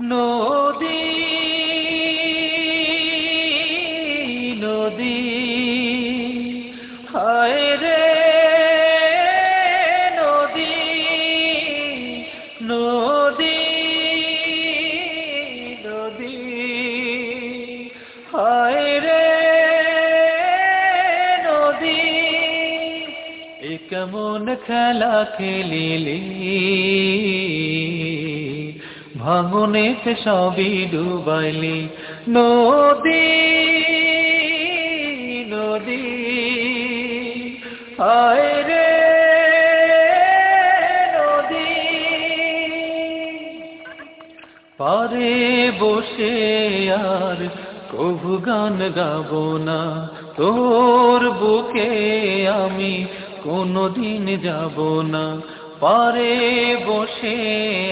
নদী নদী। হায় রে নদী নদী নদী। নদী। কেমন খেলা খেলিলি। ভাঙনেতে সবই ডুবাইলি। নদী নদী রে নদী। পারে বসে আর কবু গান গাবো না। তোর বুকে আমি কোনদিন যাব না। পারে বসে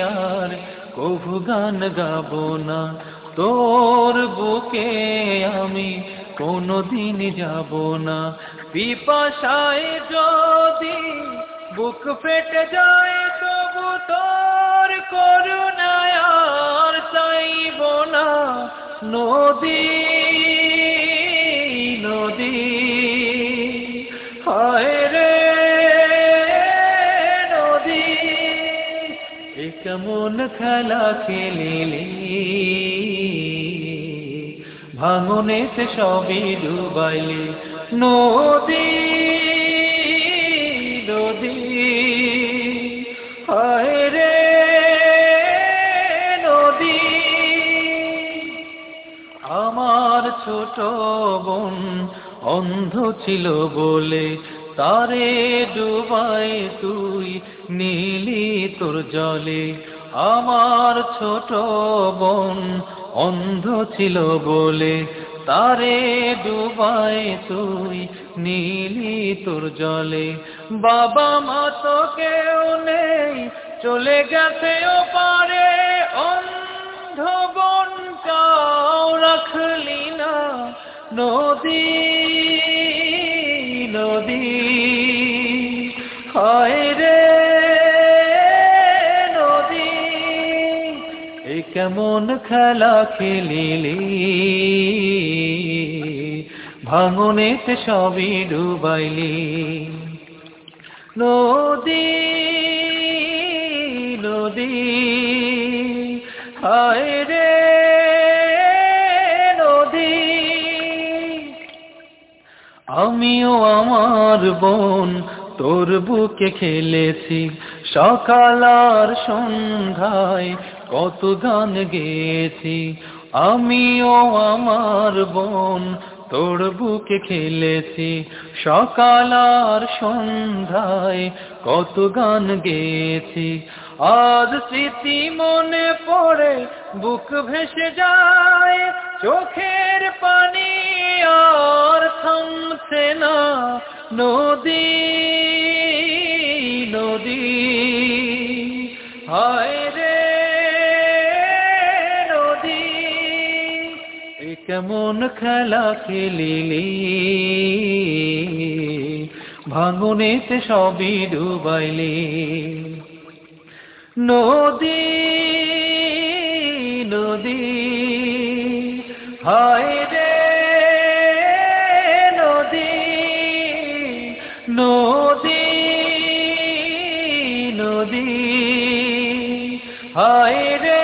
আর কবু গান গাবো না। তোর বুকে আমি কোনদিন যাব না। পিপাসায় যদি বুক ফেটে যায়, তবু তোর করুণায় আর চাইব না। নদী নদী কেমন খেলা খেলিলি? ভাঙনেতে সবই ডুবাইলি। নদী নদী, হায় রে নদী। আমার ছোট বোন অন্ধ ছিল বলে তারে ডুবাই তুই, নীলি তোর জলে। আমার ছোট বোন অন্ধ ছিল বলে। তারে ডুবাই তুই, নীলি তোর জলে। বাবা মা তো কেউ নেই, চলে গেছে ও পারে। অন্ধ বনটাও রাখলি না নদী নদী হায় রে নদী। এ কেমন খেলা খেলিলি? ভাঙনেতে সবই ডুবাইলি। নদী নদী, হায় রে নদী। আমিও আমার বোন তোর বুকে খেলেছি। সকাল আর সন্ধ্যায় কত গান গেয়েছি। আমিও আমার বোন তোর বুকে খেলেছি। সকাল আর সন্ধ্যায় কত গান গেয়েছি। আজ স্মৃতি মনে পড়ে, বুক ভেসে যায়। চোখের পানি আর থামছে না। নদী নদী। হায় রে নদী কেমন খেলা খেলিলি। ভাঙনেতে সবই ডুবাইলি। নদী নদী, হায় রে নদী নদী। নদী। হায় রে